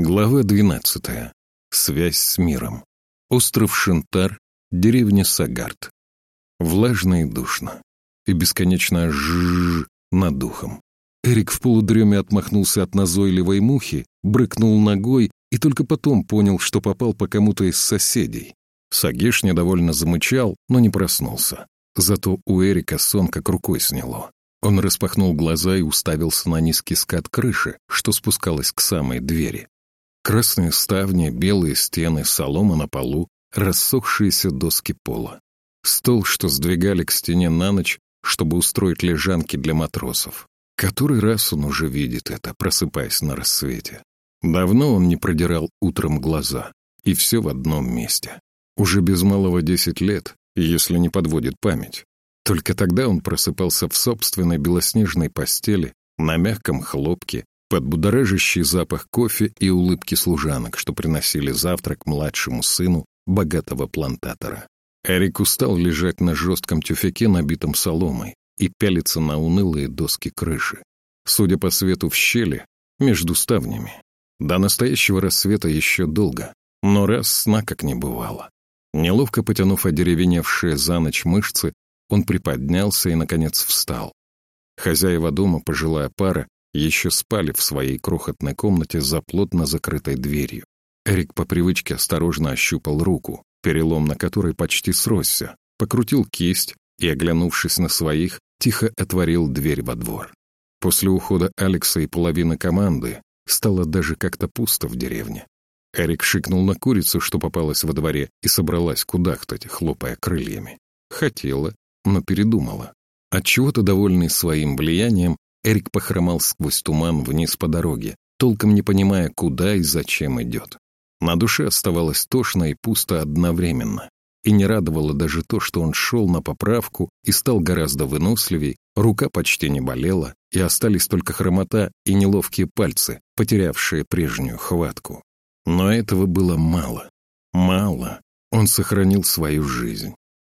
Глава 12. Связь с миром. Остров Шентар, деревня Сагард. Влажно и душно. И бесконечно жжж над духом. Эрик в полудреме отмахнулся от назойливой мухи, брыкнул ногой и только потом понял, что попал по кому-то из соседей. Сагеш недовольно замычал, но не проснулся. Зато у Эрика сон как рукой сняло. Он распахнул глаза и уставился на низкий скат крыши, что спускалась к самой двери. Красные ставни, белые стены, солома на полу, рассохшиеся доски пола. Стол, что сдвигали к стене на ночь, чтобы устроить лежанки для матросов. Который раз он уже видит это, просыпаясь на рассвете. Давно он не продирал утром глаза, и все в одном месте. Уже без малого десять лет, если не подводит память. Только тогда он просыпался в собственной белоснежной постели, на мягком хлопке, под будоражащий запах кофе и улыбки служанок, что приносили завтрак младшему сыну богатого плантатора. Эрик устал лежать на жестком тюфяке, набитом соломой, и пялиться на унылые доски крыши. Судя по свету в щели, между ставнями. До настоящего рассвета еще долго, но раз сна как не бывало. Неловко потянув одеревеневшие за ночь мышцы, он приподнялся и, наконец, встал. Хозяева дома, пожилая пара, еще спали в своей крохотной комнате за плотно закрытой дверью. Эрик по привычке осторожно ощупал руку, перелом на которой почти сросся, покрутил кисть и, оглянувшись на своих, тихо отворил дверь во двор. После ухода Алекса и половины команды стало даже как-то пусто в деревне. Эрик шикнул на курицу, что попалась во дворе, и собралась кудахтать, хлопая крыльями. Хотела, но передумала. Отчего-то довольный своим влиянием, Эрик похромал сквозь туман вниз по дороге, толком не понимая, куда и зачем идет. На душе оставалось тошно и пусто одновременно. И не радовало даже то, что он шел на поправку и стал гораздо выносливей, рука почти не болела, и остались только хромота и неловкие пальцы, потерявшие прежнюю хватку. Но этого было мало. Мало. Он сохранил свою жизнь.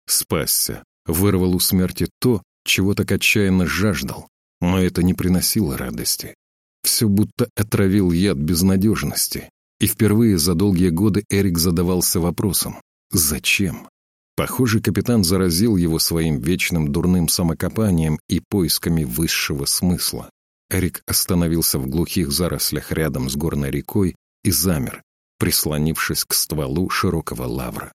Спасся, вырвал у смерти то, чего так отчаянно жаждал, но это не приносило радости. Все будто отравил яд безнадежности. И впервые за долгие годы Эрик задавался вопросом «Зачем?». Похоже, капитан заразил его своим вечным дурным самокопанием и поисками высшего смысла. Эрик остановился в глухих зарослях рядом с горной рекой и замер, прислонившись к стволу широкого лавра.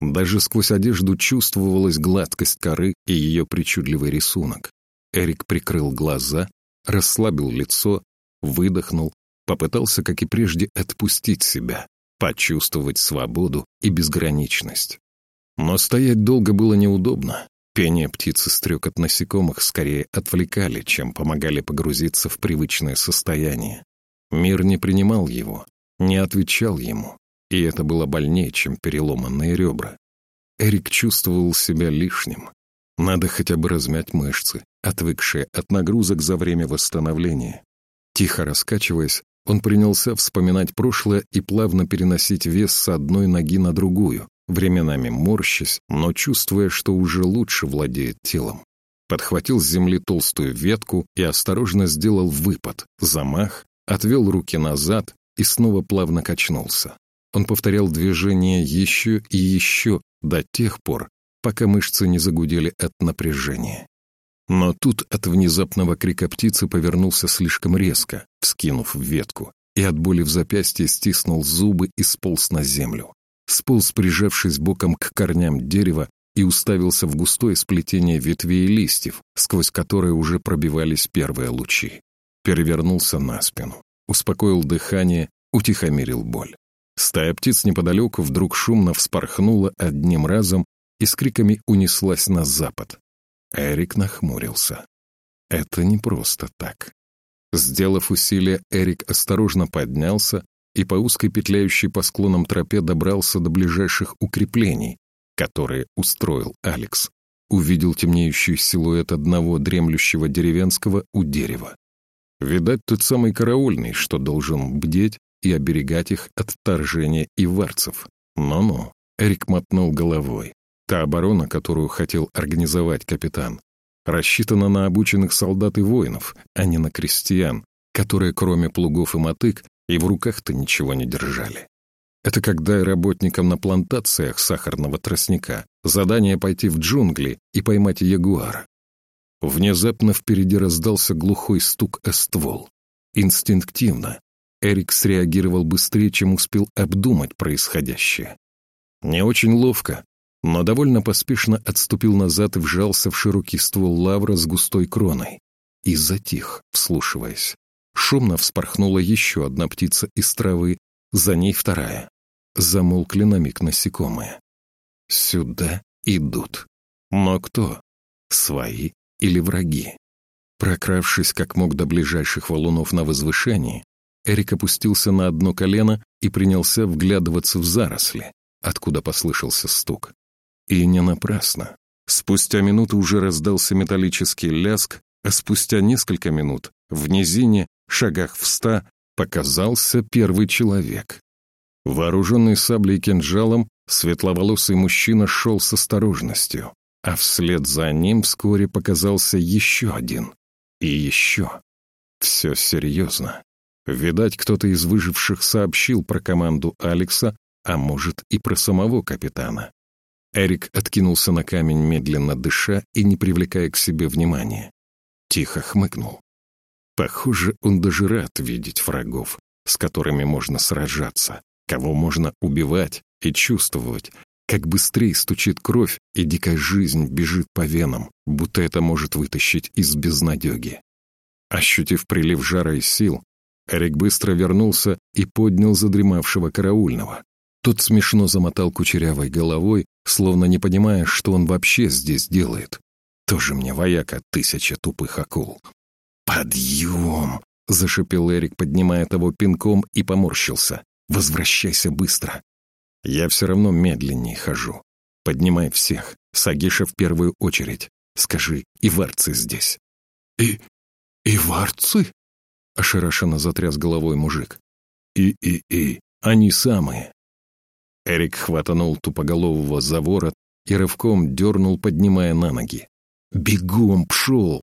Даже сквозь одежду чувствовалась гладкость коры и ее причудливый рисунок. Эрик прикрыл глаза, расслабил лицо, выдохнул, попытался, как и прежде, отпустить себя, почувствовать свободу и безграничность. Но стоять долго было неудобно. Пение птиц и стрекот насекомых скорее отвлекали, чем помогали погрузиться в привычное состояние. Мир не принимал его, не отвечал ему, и это было больнее, чем переломанные ребра. Эрик чувствовал себя лишним. Надо хотя бы размять мышцы, отвыкшие от нагрузок за время восстановления. Тихо раскачиваясь, он принялся вспоминать прошлое и плавно переносить вес с одной ноги на другую, временами морщась, но чувствуя, что уже лучше владеет телом. Подхватил с земли толстую ветку и осторожно сделал выпад, замах, отвел руки назад и снова плавно качнулся. Он повторял движение еще и еще до тех пор, пока мышцы не загудели от напряжения. Но тут от внезапного крика птицы повернулся слишком резко, вскинув ветку, и от боли в запястье стиснул зубы и сполз на землю. Сполз, прижавшись боком к корням дерева, и уставился в густое сплетение ветвей и листьев, сквозь которые уже пробивались первые лучи. Перевернулся на спину, успокоил дыхание, утихомирил боль. Стая птиц неподалеку вдруг шумно вспорхнула одним разом и с криками унеслась на запад. Эрик нахмурился. Это не просто так. Сделав усилие, Эрик осторожно поднялся и по узкой петляющей по склонам тропе добрался до ближайших укреплений, которые устроил Алекс. Увидел темнеющий силуэт одного дремлющего деревенского у дерева. Видать, тот самый караульный, что должен бдеть и оберегать их от вторжения иварцев. Но-но, Эрик мотнул головой. Та оборона, которую хотел организовать капитан, рассчитана на обученных солдат и воинов, а не на крестьян, которые, кроме плугов и мотык, и в руках-то ничего не держали. Это когда работникам на плантациях сахарного тростника задание пойти в джунгли и поймать ягуара. Внезапно впереди раздался глухой стук о ствол. Инстинктивно Эрик среагировал быстрее, чем успел обдумать происходящее. Не очень ловко, но довольно поспешно отступил назад и вжался в широкий ствол лавра с густой кроной. И затих, вслушиваясь. Шумно вспорхнула еще одна птица из травы, за ней вторая. Замолкли на миг насекомые. Сюда идут. Но кто? Свои или враги? Прокравшись как мог до ближайших валунов на возвышении, Эрик опустился на одно колено и принялся вглядываться в заросли, откуда послышался стук. И не напрасно. Спустя минуту уже раздался металлический ляск, а спустя несколько минут в низине, шагах в ста, показался первый человек. Вооруженный саблей и кинжалом, светловолосый мужчина шел с осторожностью, а вслед за ним вскоре показался еще один. И еще. Все серьезно. Видать, кто-то из выживших сообщил про команду Алекса, а может и про самого капитана. Эрик откинулся на камень, медленно дыша и не привлекая к себе внимания. Тихо хмыкнул. Похоже, он даже рад видеть врагов, с которыми можно сражаться, кого можно убивать и чувствовать, как быстрее стучит кровь, и дикая жизнь бежит по венам, будто это может вытащить из безнадеги. Ощутив прилив жара и сил, Эрик быстро вернулся и поднял задремавшего караульного. Тот смешно замотал кучерявой головой, словно не понимая, что он вообще здесь делает. Тоже мне вояка тысяча тупых акул. «Подъем!» — зашипел Эрик, поднимая того пинком и поморщился. «Возвращайся быстро!» «Я все равно медленнее хожу. Поднимай всех, Сагиша в первую очередь. Скажи, и варцы здесь». «И... и варцы?» — ошарашенно затряс головой мужик. «И-и-и, они самые». Эрик хватанул тупоголового за ворот и рывком дернул, поднимая на ноги. «Бегом пшел!»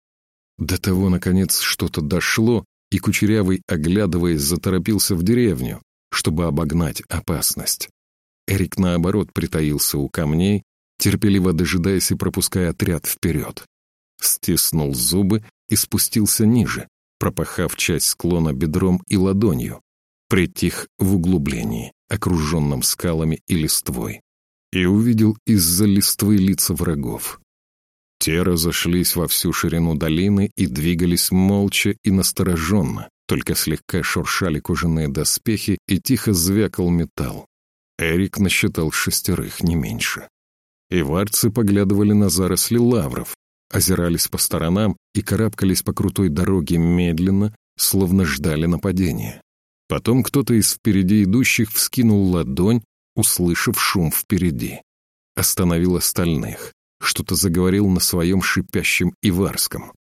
До того, наконец, что-то дошло, и Кучерявый, оглядываясь, заторопился в деревню, чтобы обогнать опасность. Эрик, наоборот, притаился у камней, терпеливо дожидаясь и пропуская отряд вперед. Стиснул зубы и спустился ниже, пропахав часть склона бедром и ладонью, притих в углублении, окруженном скалами и листвой, и увидел из-за листвы лица врагов. Те разошлись во всю ширину долины и двигались молча и настороженно, только слегка шуршали кожаные доспехи и тихо звякал металл. Эрик насчитал шестерых, не меньше. И варцы поглядывали на заросли лавров, озирались по сторонам и карабкались по крутой дороге медленно, словно ждали нападения. Потом кто-то из впереди идущих вскинул ладонь, услышав шум впереди. Остановил остальных. Что-то заговорил на своем шипящем иварском.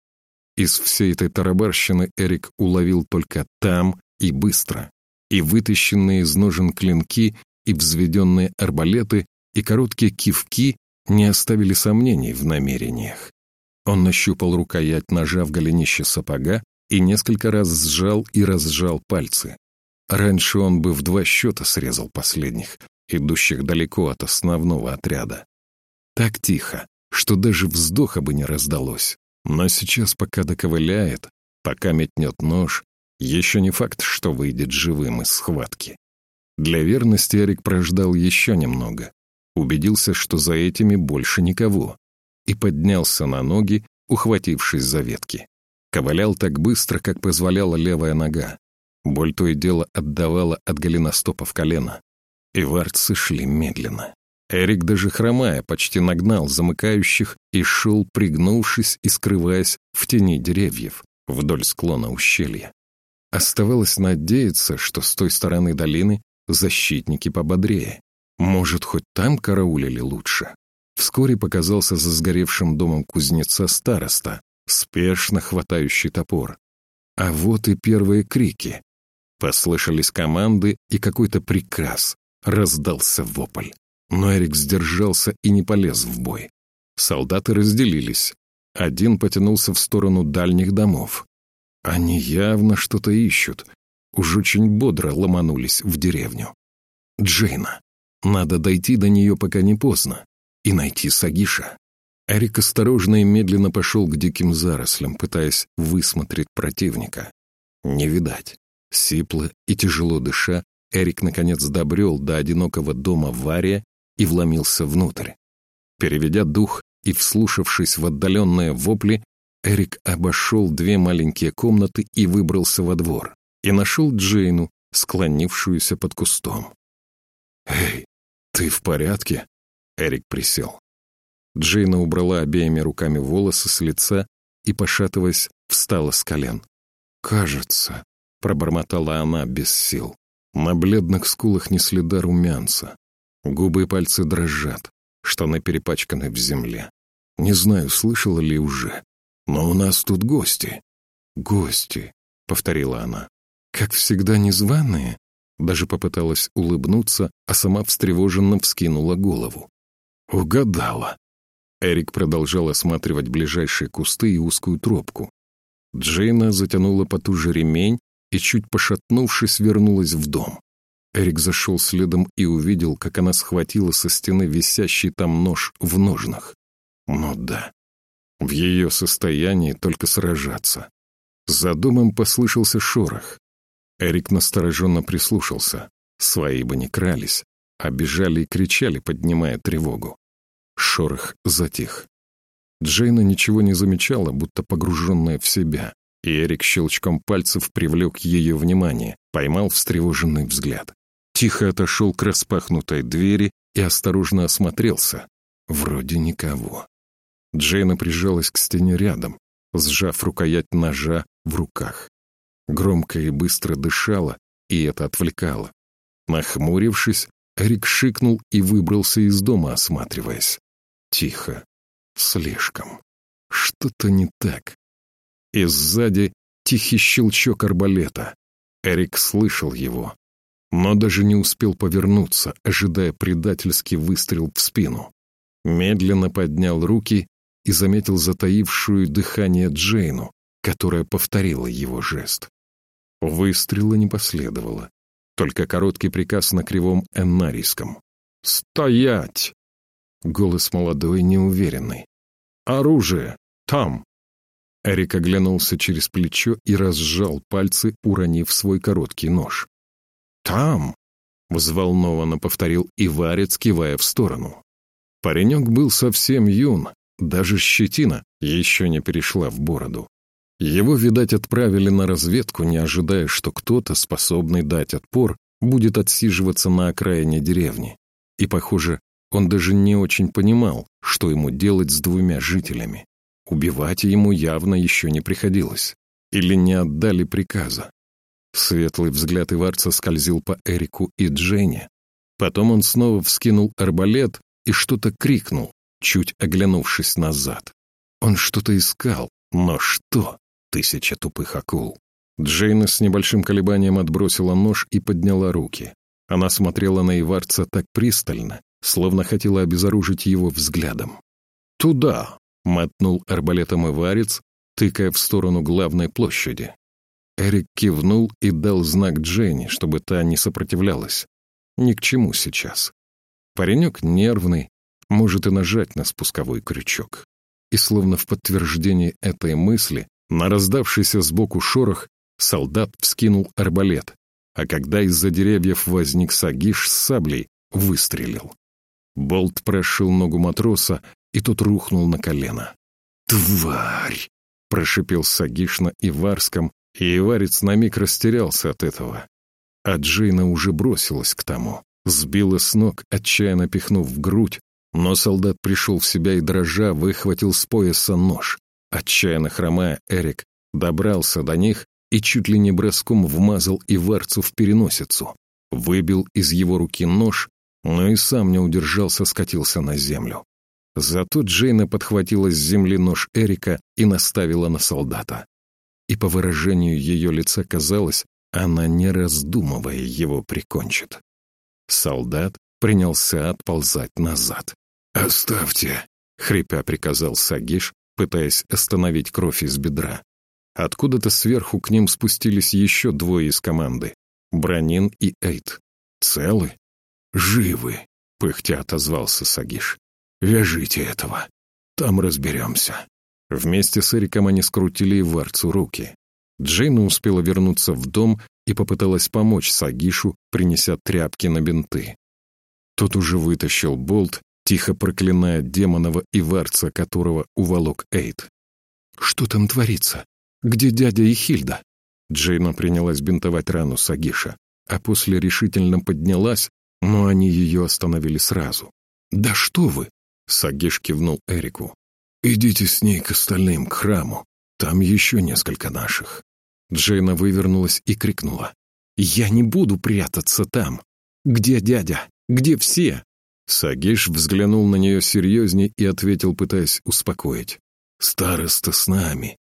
Из всей этой тарабарщины Эрик уловил только там и быстро. И вытащенные из ножен клинки, и взведенные арбалеты, и короткие кивки не оставили сомнений в намерениях. Он нащупал рукоять ножа в голенище сапога и несколько раз сжал и разжал пальцы. Раньше он бы в два счета срезал последних, идущих далеко от основного отряда. Так тихо, что даже вздоха бы не раздалось. Но сейчас, пока доковыляет, пока метнет нож, еще не факт, что выйдет живым из схватки. Для верности Эрик прождал еще немного, убедился, что за этими больше никого, и поднялся на ноги, ухватившись за ветки. Ковылял так быстро, как позволяла левая нога. Боль то и дело отдавала от голеностопа в колено. И варцы шли медленно. Эрик, даже хромая, почти нагнал замыкающих и шел, пригнувшись и скрываясь в тени деревьев вдоль склона ущелья. Оставалось надеяться, что с той стороны долины защитники пободрее. Может, хоть там караулили лучше. Вскоре показался за сгоревшим домом кузнеца староста, спешно хватающий топор. А вот и первые крики. Послышались команды, и какой-то приказ. Раздался вопль. Но Эрик сдержался и не полез в бой. Солдаты разделились. Один потянулся в сторону дальних домов. Они явно что-то ищут. уж очень бодро ломанулись в деревню. Джейна. Надо дойти до нее, пока не поздно, и найти Сагиша. Эрик осторожно и медленно пошел к диким зарослям, пытаясь высмотреть противника. Не видать. Сипло и тяжело дыша, Эрик наконец добрел до одинокого дома Вария и вломился внутрь. Переведя дух и вслушавшись в отдаленные вопли, Эрик обошел две маленькие комнаты и выбрался во двор. И нашел Джейну, склонившуюся под кустом. «Эй, ты в порядке?» Эрик присел. Джейна убрала обеими руками волосы с лица и, пошатываясь, встала с колен. «Кажется», — пробормотала она без сил. На бледных скулах не следа румянца. Губы и пальцы дрожат, штаны перепачканы в земле. Не знаю, слышала ли уже, но у нас тут гости. «Гости», — повторила она. «Как всегда незваные?» Даже попыталась улыбнуться, а сама встревоженно вскинула голову. «Угадала». Эрик продолжал осматривать ближайшие кусты и узкую тропку. Джейна затянула потуже ремень и, чуть пошатнувшись, вернулась в дом. Эрик зашел следом и увидел, как она схватила со стены висящий там нож в ножнах. Ну да, в ее состоянии только сражаться. За домом послышался шорох. Эрик настороженно прислушался. Свои бы не крались, а бежали и кричали, поднимая тревогу. Шорох затих. Джейна ничего не замечала, будто погруженная в себя, и Эрик щелчком пальцев привлек ее внимание, поймал встревоженный взгляд. Тихо отошел к распахнутой двери и осторожно осмотрелся. Вроде никого. Джейна прижалась к стене рядом, сжав рукоять ножа в руках. Громко и быстро дышала, и это отвлекало. Нахмурившись, Эрик шикнул и выбрался из дома, осматриваясь. Тихо. Слишком. Что-то не так. И сзади тихий щелчок арбалета. Эрик слышал его, но даже не успел повернуться, ожидая предательский выстрел в спину. Медленно поднял руки и заметил затаившую дыхание Джейну, которая повторила его жест. Выстрела не последовало, только короткий приказ на кривом эннарийском. «Стоять!» Голос молодой, неуверенный. «Оружие! Там!» Эрик оглянулся через плечо и разжал пальцы, уронив свой короткий нож. «Там!» — взволнованно повторил Иварец, кивая в сторону. Паренек был совсем юн, даже щетина еще не перешла в бороду. Его, видать, отправили на разведку, не ожидая, что кто-то, способный дать отпор, будет отсиживаться на окраине деревни. И, похоже, он даже не очень понимал, что ему делать с двумя жителями. Убивать ему явно еще не приходилось. Или не отдали приказа. Светлый взгляд Иварца скользил по Эрику и Дженне. Потом он снова вскинул арбалет и что-то крикнул, чуть оглянувшись назад. Он что-то искал, но что? Тысяча тупых акул. Джейна с небольшим колебанием отбросила нож и подняла руки. Она смотрела на Иварца так пристально, словно хотела обезоружить его взглядом. «Туда!» — мотнул арбалетом Иварец, тыкая в сторону главной площади. Эрик кивнул и дал знак Дженни, чтобы та не сопротивлялась. Ни к чему сейчас. Паренек нервный, может и нажать на спусковой крючок. И словно в подтверждение этой мысли, на раздавшийся сбоку шорох, солдат вскинул арбалет, а когда из-за деревьев возник Сагиш с саблей, выстрелил. Болт прошил ногу матроса, и тот рухнул на колено. «Тварь!» — прошипел Сагиш на Иварском, и Иварец на миг растерялся от этого. А Джейна уже бросилась к тому, сбила с ног, отчаянно пихнув в грудь, но солдат пришел в себя и, дрожа, выхватил с пояса нож. Отчаянно хромая, Эрик добрался до них и чуть ли не броском вмазал Иварцу в переносицу. Выбил из его руки нож, но и сам не удержался, скатился на землю. Зато Джейна подхватила с земли нож Эрика и наставила на солдата. И по выражению ее лица казалось, она, не раздумывая, его прикончит. Солдат принялся отползать назад. «Оставьте!» — хрипя приказал Сагиш, пытаясь остановить кровь из бедра. Откуда-то сверху к ним спустились еще двое из команды — Бранин и Эйт. «Целы?» «Живы», — пыхтя отозвался Сагиш. «Вяжите этого. Там разберемся». Вместе с Эриком они скрутили Варцу руки. Джейна успела вернуться в дом и попыталась помочь Сагишу, принеся тряпки на бинты. Тот уже вытащил болт, тихо проклиная демонова Иварца, которого уволок Эйд. «Что там творится? Где дядя и Хильда?» Джейна принялась бинтовать рану Сагиша, а после решительно поднялась, но они ее остановили сразу. «Да что вы!» — Сагиш кивнул Эрику. «Идите с ней к остальным, к храму. Там еще несколько наших». Джейна вывернулась и крикнула. «Я не буду прятаться там! Где дядя? Где все?» Сагиш взглянул на нее серьезней и ответил, пытаясь успокоить. «Староста с нами.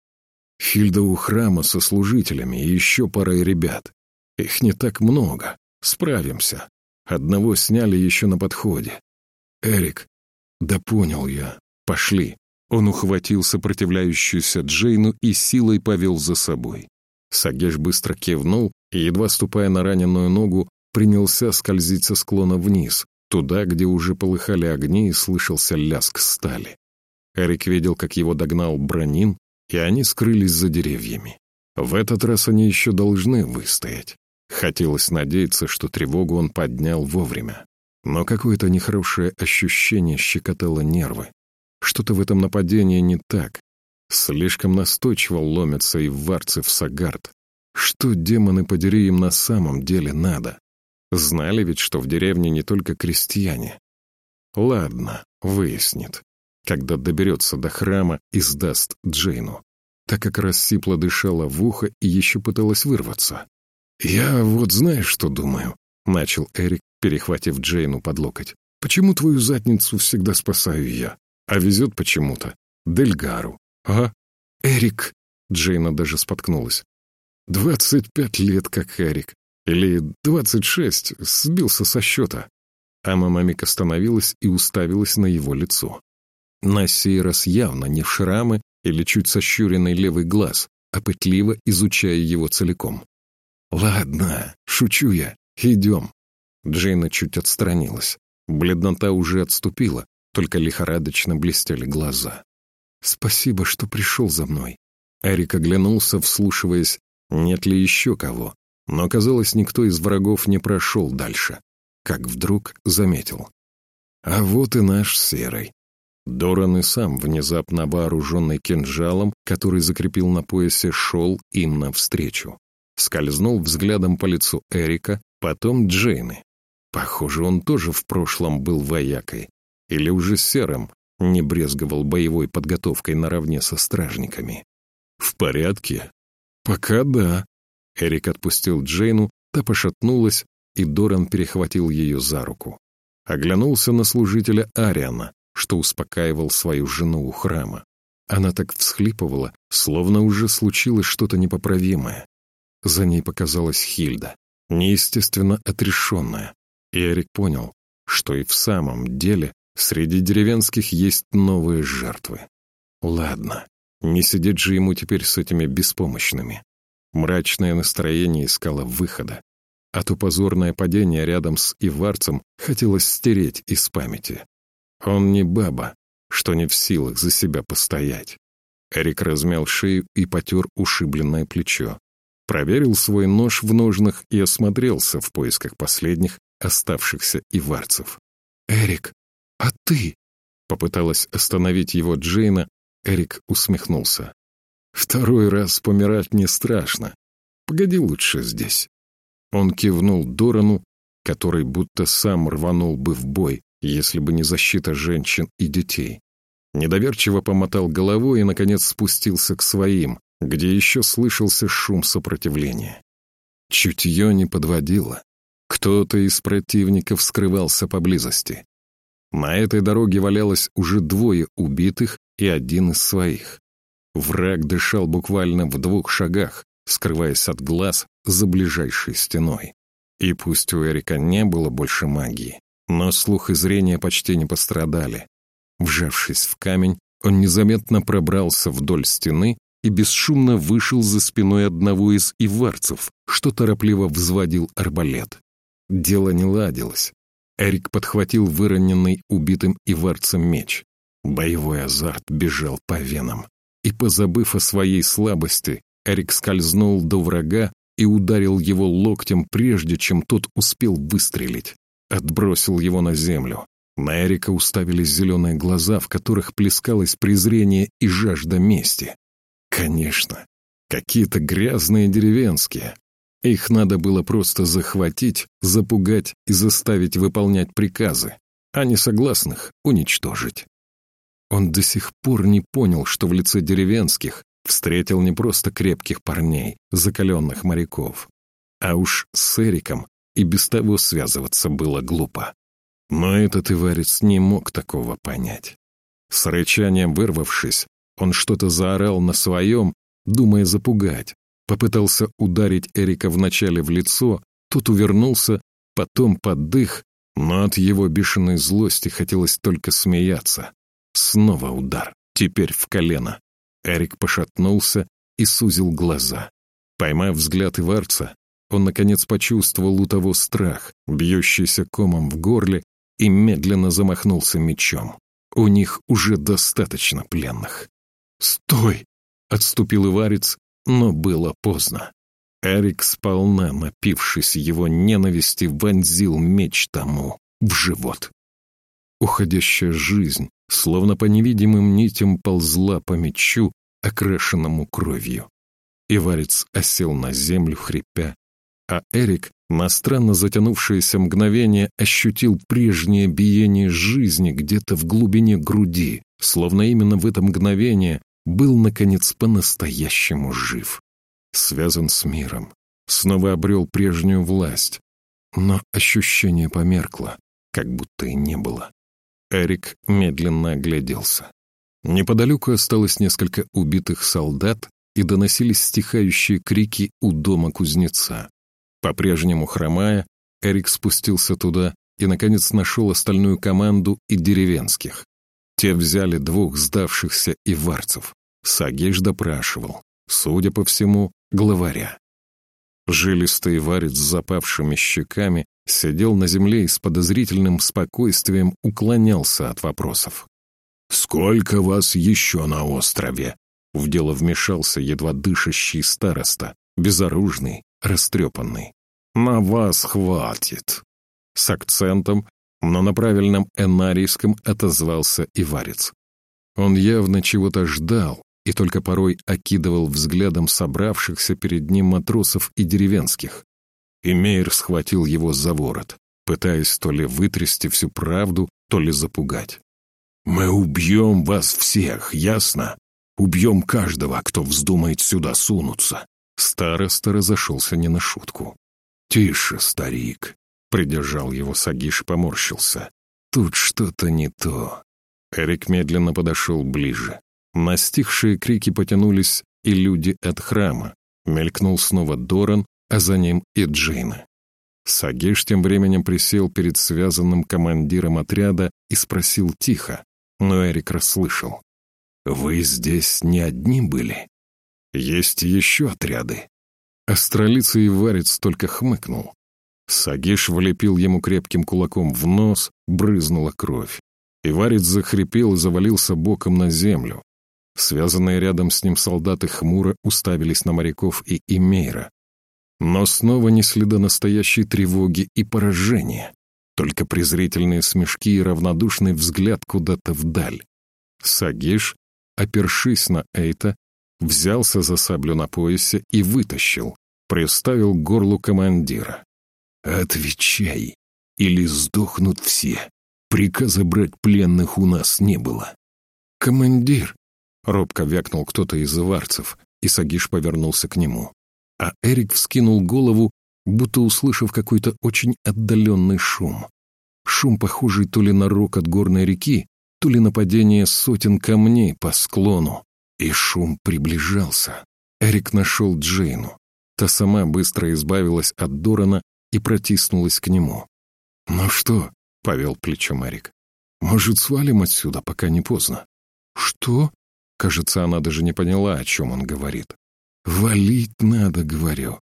Хильда у храма со служителями и еще парой ребят. Их не так много. Справимся. Одного сняли еще на подходе. Эрик, да понял я. Пошли». Он ухватил сопротивляющуюся Джейну и силой повел за собой. Сагеш быстро кивнул и, едва ступая на раненую ногу, принялся скользить со склона вниз, туда, где уже полыхали огни и слышался ляск стали. Эрик видел, как его догнал Бронин, и они скрылись за деревьями. В этот раз они еще должны выстоять. Хотелось надеяться, что тревогу он поднял вовремя. Но какое-то нехорошее ощущение щекотало нервы. Что-то в этом нападении не так, Слишком настойчиво ломятся и варцы в Сагард. Что, демоны подери, им на самом деле надо? Знали ведь, что в деревне не только крестьяне. Ладно, выяснит. Когда доберется до храма и сдаст Джейну. Так как раз сипло дышала в ухо и еще пыталась вырваться. «Я вот знаешь, что думаю?» — начал Эрик, перехватив Джейну под локоть. «Почему твою задницу всегда спасаю я? А везет почему-то Дельгару. «А? Эрик!» Джейна даже споткнулась. «Двадцать пять лет, как Эрик. Или двадцать шесть. Сбился со счета». А мамамик остановилась и уставилась на его лицо. На сей раз явно не в шрамы или чуть сощуренный левый глаз, а пытливо изучая его целиком. «Ладно, шучу я. Идем». Джейна чуть отстранилась. Бледнота уже отступила, только лихорадочно блестели глаза. «Спасибо, что пришел за мной». Эрик оглянулся, вслушиваясь, нет ли еще кого, но, казалось, никто из врагов не прошел дальше, как вдруг заметил. А вот и наш Серый. Доран и сам, внезапно вооруженный кинжалом, который закрепил на поясе, шел им навстречу. Скользнул взглядом по лицу Эрика, потом Джейны. Похоже, он тоже в прошлом был воякой. Или уже серым, не брезговал боевой подготовкой наравне со стражниками. «В порядке?» «Пока да». Эрик отпустил Джейну, та пошатнулась, и Доран перехватил ее за руку. Оглянулся на служителя Ариана, что успокаивал свою жену у храма. Она так всхлипывала, словно уже случилось что-то непоправимое. За ней показалась Хильда, неестественно отрешенная. И Эрик понял, что и в самом деле Среди деревенских есть новые жертвы. Ладно, не сидеть же ему теперь с этими беспомощными. Мрачное настроение искало выхода, а то позорное падение рядом с Иварцем хотелось стереть из памяти. Он не баба, что не в силах за себя постоять. Эрик размял шею и потер ушибленное плечо. Проверил свой нож в ножнах и осмотрелся в поисках последних оставшихся иварцев. «Эрик!» «А ты?» — попыталась остановить его Джейна. Эрик усмехнулся. «Второй раз помирать не страшно. Погоди лучше здесь». Он кивнул Дорану, который будто сам рванул бы в бой, если бы не защита женщин и детей. Недоверчиво помотал головой и, наконец, спустился к своим, где еще слышался шум сопротивления. Чутье не подводило. Кто-то из противников скрывался поблизости. На этой дороге валялось уже двое убитых и один из своих. Враг дышал буквально в двух шагах, скрываясь от глаз за ближайшей стеной. И пусть у Эрика не было больше магии, но слух и зрение почти не пострадали. Вжавшись в камень, он незаметно пробрался вдоль стены и бесшумно вышел за спиной одного из иварцев, что торопливо взводил арбалет. Дело не ладилось. Эрик подхватил выроненный убитым иварцем меч. Боевой азарт бежал по венам. И, позабыв о своей слабости, Эрик скользнул до врага и ударил его локтем, прежде чем тот успел выстрелить. Отбросил его на землю. На Эрика уставились зеленые глаза, в которых плескалось презрение и жажда мести. Конечно, какие-то грязные деревенские. Их надо было просто захватить, запугать и заставить выполнять приказы, а несогласных уничтожить. Он до сих пор не понял, что в лице деревенских встретил не просто крепких парней, закаленных моряков. А уж с Эриком и без того связываться было глупо. Но этот иварец не мог такого понять. С рычанием вырвавшись, он что-то заорал на своем, думая запугать. Попытался ударить Эрика вначале в лицо, тот увернулся, потом под дых, но от его бешеной злости хотелось только смеяться. Снова удар, теперь в колено. Эрик пошатнулся и сузил глаза. Поймав взгляд Иварца, он, наконец, почувствовал у того страх, бьющийся комом в горле, и медленно замахнулся мечом. У них уже достаточно пленных. «Стой!» — отступил Иварец, но было поздно. Эрик, сполна напившись его ненависти, вонзил меч тому в живот. Уходящая жизнь, словно по невидимым нитям, ползла по мечу, окрашенному кровью. Иварец осел на землю, хрипя, а Эрик на странно затянувшееся мгновение ощутил прежнее биение жизни где-то в глубине груди, словно именно в это мгновение был, наконец, по-настоящему жив. Связан с миром, снова обрел прежнюю власть. Но ощущение померкло, как будто и не было. Эрик медленно огляделся. Неподалеку осталось несколько убитых солдат, и доносились стихающие крики у дома кузнеца. По-прежнему хромая, Эрик спустился туда и, наконец, нашел остальную команду и деревенских. Те взяли двух сдавшихся иварцев. Сагиш допрашивал, судя по всему, главаря. Жилистый варец с запавшими щеками сидел на земле и с подозрительным спокойствием уклонялся от вопросов. «Сколько вас еще на острове?» В дело вмешался едва дышащий староста, безоружный, растрепанный. «На вас хватит!» С акцентом, но на правильном энарийском отозвался и варец. Он явно чего-то ждал и только порой окидывал взглядом собравшихся перед ним матросов и деревенских. И Мейер схватил его за ворот, пытаясь то ли вытрясти всю правду, то ли запугать. «Мы убьем вас всех, ясно? Убьем каждого, кто вздумает сюда сунуться!» Староста разошелся не на шутку. «Тише, старик!» — придержал его Сагиш поморщился. «Тут что-то не то». Эрик медленно подошел ближе. Настихшие крики потянулись, и люди от храма. Мелькнул снова Доран, а за ним и Джейна. Сагиш тем временем присел перед связанным командиром отряда и спросил тихо, но Эрик расслышал. «Вы здесь не одни были? Есть еще отряды?» Астролица и Варец только хмыкнул. Сагиш влепил ему крепким кулаком в нос, брызнула кровь. И Варец захрипел и завалился боком на землю. Связанные рядом с ним солдаты хмуро уставились на моряков и Имейра. Но снова не следа настоящей тревоги и поражения, только презрительные смешки и равнодушный взгляд куда-то вдаль. Сагиш, опершись на Эйта, взялся за саблю на поясе и вытащил, приставил к горлу командира. «Отвечай, или сдохнут все. Приказа брать пленных у нас не было». «Командир!» — робко вякнул кто-то из иварцев, и Сагиш повернулся к нему. А Эрик вскинул голову, будто услышав какой-то очень отдаленный шум. Шум, похожий то ли на рок от горной реки, то ли на падение сотен камней по склону. И шум приближался. Эрик нашел Джейну. Та сама быстро избавилась от Дорана и протиснулась к нему. «Ну что?» — повел плечом Эрик. «Может, свалим отсюда, пока не поздно?» «Что?» Кажется, она даже не поняла, о чем он говорит. «Валить надо», — говорю.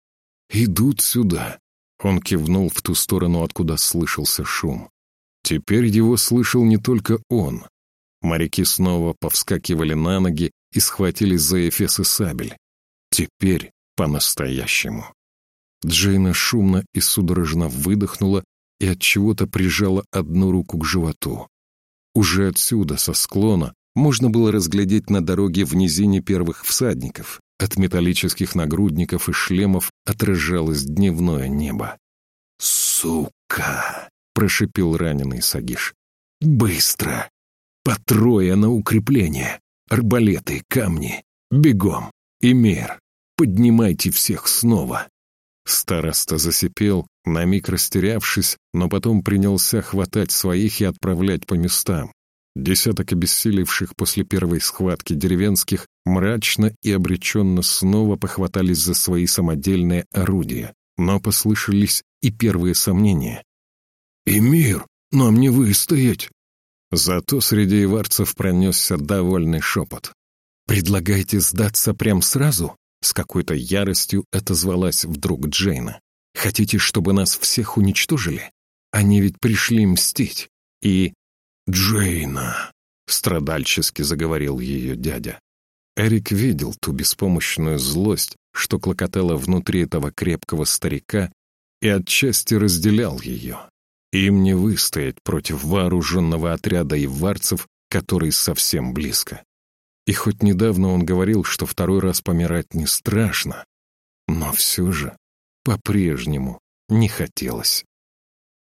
«Идут сюда». Он кивнул в ту сторону, откуда слышался шум. Теперь его слышал не только он. Моряки снова повскакивали на ноги и схватились за эфес и сабель. Теперь по-настоящему. Джейна шумно и судорожно выдохнула и от чего-то прижала одну руку к животу. Уже отсюда, со склона, можно было разглядеть на дороге в низине первых всадников. От металлических нагрудников и шлемов отражалось дневное небо. «Сука!» — прошипел раненый Сагиш. «Быстро! По трое на укрепление! Арбалеты, камни! Бегом! Имер! Поднимайте всех снова!» Староста засипел, на миг растерявшись, но потом принялся хватать своих и отправлять по местам. Десяток обессилевших после первой схватки деревенских мрачно и обреченно снова похватались за свои самодельные орудия, но послышались и первые сомнения. «Эмир, нам не выстоять!» Зато среди иварцев пронесся довольный шепот. «Предлагаете сдаться прям сразу?» С какой-то яростью отозвалась вдруг Джейна. «Хотите, чтобы нас всех уничтожили? Они ведь пришли мстить. И...» «Джейна!» — страдальчески заговорил ее дядя. Эрик видел ту беспомощную злость, что клокотала внутри этого крепкого старика, и отчасти разделял ее. Им не выстоять против вооруженного отряда иварцев, который совсем близко. И хоть недавно он говорил, что второй раз помирать не страшно, но все же по-прежнему не хотелось.